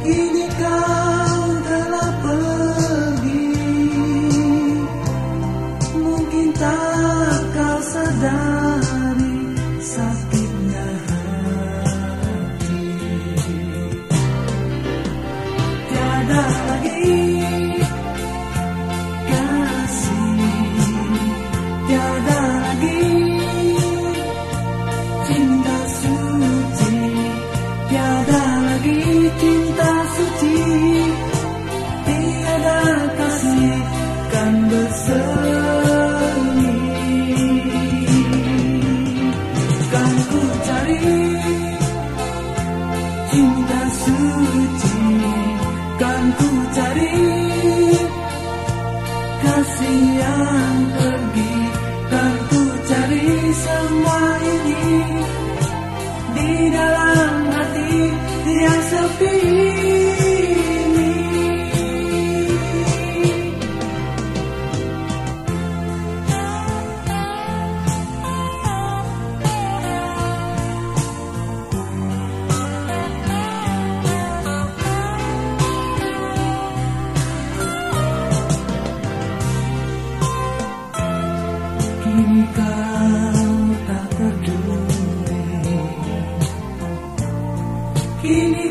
Kini kau telah pergi. Mungkin tak kau sadari Sakitnya bersemi. Kan ku cari cinta suci. Kan ku cari kasih yang pergi. Kan ku cari semua ini di dalam hati yang sepi Kini